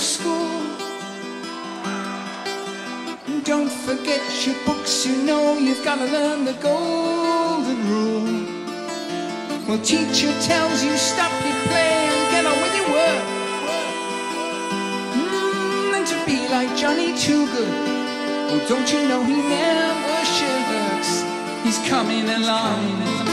school. Don't forget your books, you know you've got to learn the golden rule. Well, teacher tells you stop your play and get on with your work. Mm, and to be like Johnny Too Good, well, don't you know he never shirks? He's coming along.